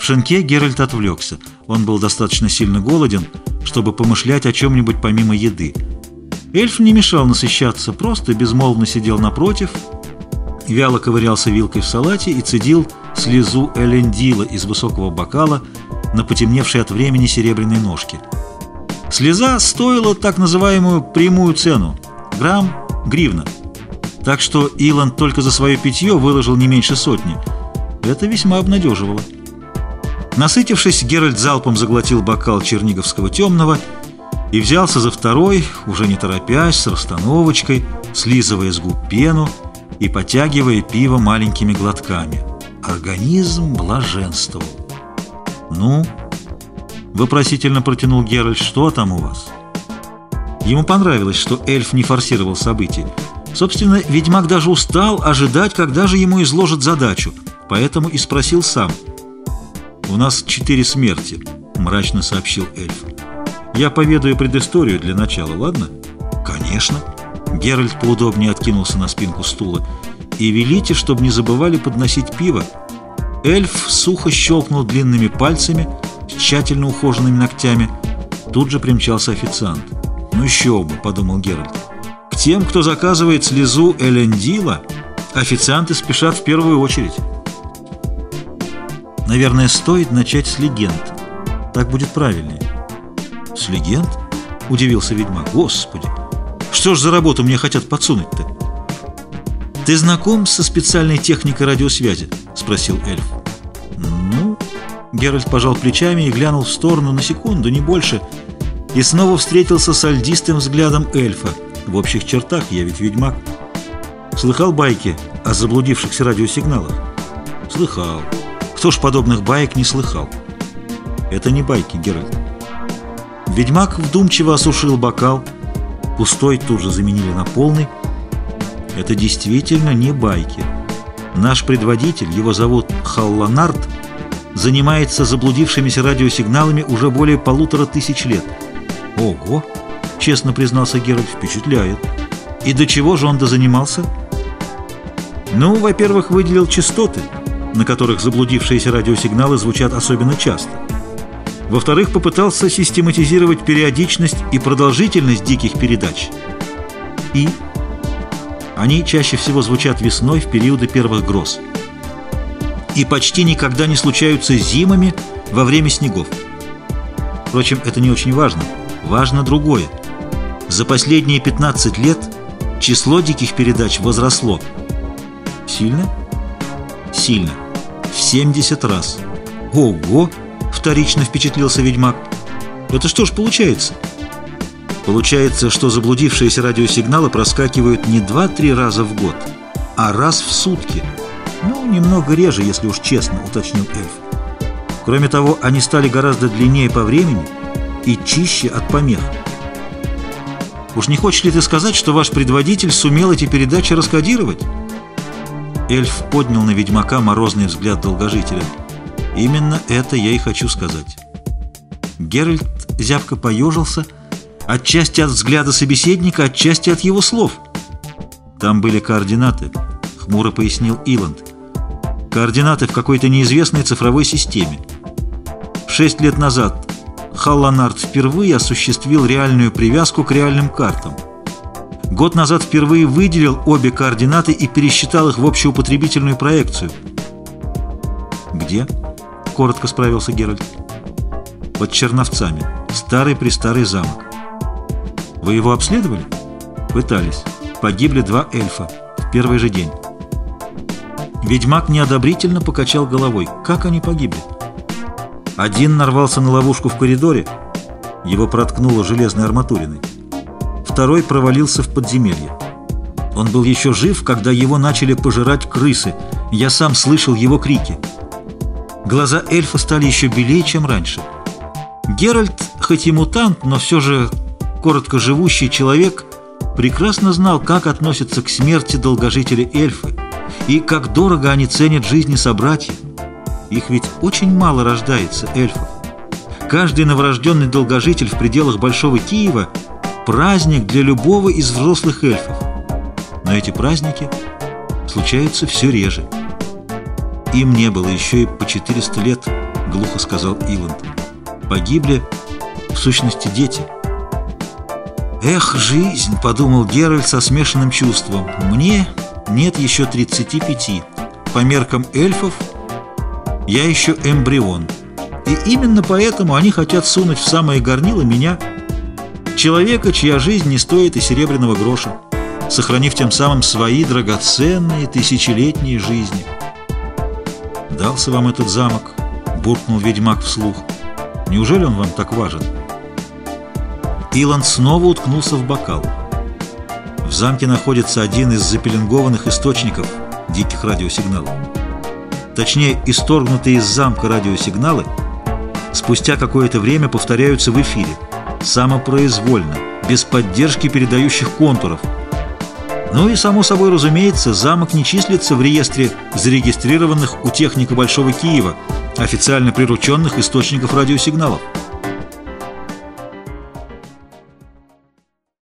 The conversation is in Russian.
В шинке Геральт отвлекся. Он был достаточно сильно голоден, чтобы помышлять о чем-нибудь помимо еды. Эльф не мешал насыщаться, просто безмолвно сидел напротив, вяло ковырялся вилкой в салате и цедил слезу элендила из высокого бокала на потемневшей от времени серебряной ножке. Слеза стоила так называемую прямую цену – грамм гривна. Так что Илон только за свое питье выложил не меньше сотни. Это весьма обнадеживало. Насытившись, Геральт залпом заглотил бокал черниговского темного и взялся за второй, уже не торопясь, с расстановочкой, слизывая с губ пену и потягивая пиво маленькими глотками. Организм блаженствовал. «Ну?» — вопросительно протянул Геральт. «Что там у вас?» Ему понравилось, что эльф не форсировал события. Собственно, ведьмак даже устал ожидать, когда же ему изложат задачу, поэтому и спросил сам. «У нас четыре смерти», — мрачно сообщил эльф. «Я поведаю предысторию для начала, ладно?» «Конечно». Геральт поудобнее откинулся на спинку стула. «И велите, чтобы не забывали подносить пиво». Эльф сухо щелкнул длинными пальцами, с тщательно ухоженными ногтями. Тут же примчался официант. «Ну еще бы», — подумал Геральт. «К тем, кто заказывает слезу Элендила, официанты спешат в первую очередь». «Наверное, стоит начать с легенд. Так будет правильнее». «С легенд?» — удивился ведьмак. «Господи! Что ж за работу мне хотят подсунуть-то?» «Ты знаком со специальной техникой радиосвязи?» — спросил эльф. «Ну...» Геральт пожал плечами и глянул в сторону на секунду, не больше — и снова встретился с альдистым взглядом эльфа. В общих чертах я ведь ведьмак. Слыхал байки о заблудившихся радиосигналах? Слыхал. Кто ж подобных байк не слыхал? Это не байки, Геральт. Ведьмак вдумчиво осушил бокал. Пустой тут же заменили на полный. Это действительно не байки. Наш предводитель, его зовут Халланард, занимается заблудившимися радиосигналами уже более полутора тысяч лет. Ого! Честно признался Геральт, впечатляет. И до чего же он дозанимался? Ну, во-первых, выделил частоты, на которых заблудившиеся радиосигналы звучат особенно часто. Во-вторых, попытался систематизировать периодичность и продолжительность диких передач. И они чаще всего звучат весной в периоды первых гроз. И почти никогда не случаются зимами во время снегов. Впрочем, это не очень важно. Важно другое. За последние 15 лет число диких передач возросло. Сильно? Сильно. В 70 раз. Ого! Вторично впечатлился ведьмак. Это что ж получается? Получается, что заблудившиеся радиосигналы проскакивают не 2-3 раза в год, а раз в сутки. Ну, немного реже, если уж честно, уточнил эльф. Кроме того, они стали гораздо длиннее по времени – и чище от помех. Уж не хочешь ли ты сказать, что ваш предводитель сумел эти передачи раскодировать? Эльф поднял на ведьмака морозный взгляд долгожителя. Именно это я и хочу сказать. Геральт зябко поежился, отчасти от взгляда собеседника, отчасти от его слов. Там были координаты, хмуро пояснил Иланд. Координаты в какой-то неизвестной цифровой системе. Шесть лет назад Халланард впервые осуществил реальную привязку к реальным картам. Год назад впервые выделил обе координаты и пересчитал их в общеупотребительную проекцию. «Где?» — коротко справился Геральт. «Под Черновцами. Старый-престарый замок». «Вы его обследовали?» «Пытались. Погибли два эльфа. В первый же день». Ведьмак неодобрительно покачал головой. «Как они погибли?» Один нарвался на ловушку в коридоре, его проткнуло железной арматуриной. Второй провалился в подземелье. Он был еще жив, когда его начали пожирать крысы. Я сам слышал его крики. Глаза эльфа стали еще белее, чем раньше. Геральт, хоть и мутант, но все же коротко живущий человек, прекрасно знал, как относятся к смерти долгожители эльфы и как дорого они ценят жизни собратьев. Их ведь очень мало рождается, эльфов. Каждый новорожденный долгожитель в пределах Большого Киева – праздник для любого из взрослых эльфов. Но эти праздники случаются все реже. Им не было еще и по 400 лет –— глухо сказал Иланд. «Погибли, в сущности, дети». «Эх, жизнь!» — подумал Геральт со смешанным чувством. «Мне нет еще 35. По меркам эльфов я еще эмбрион. И именно поэтому они хотят сунуть в самое горнило меня, человека, чья жизнь не стоит и серебряного гроша, сохранив тем самым свои драгоценные тысячелетние жизни». «Дался вам этот замок?» — буркнул ведьмак вслух. «Неужели он вам так важен?» Илон снова уткнулся в бокал. В замке находится один из запеленгованных источников диких радиосигналов. Точнее, исторгнутые из замка радиосигналы спустя какое-то время повторяются в эфире, самопроизвольно, без поддержки передающих контуров. Ну и, само собой разумеется, замок не числится в реестре зарегистрированных у техника Большого Киева, официально прирученных источников радиосигналов.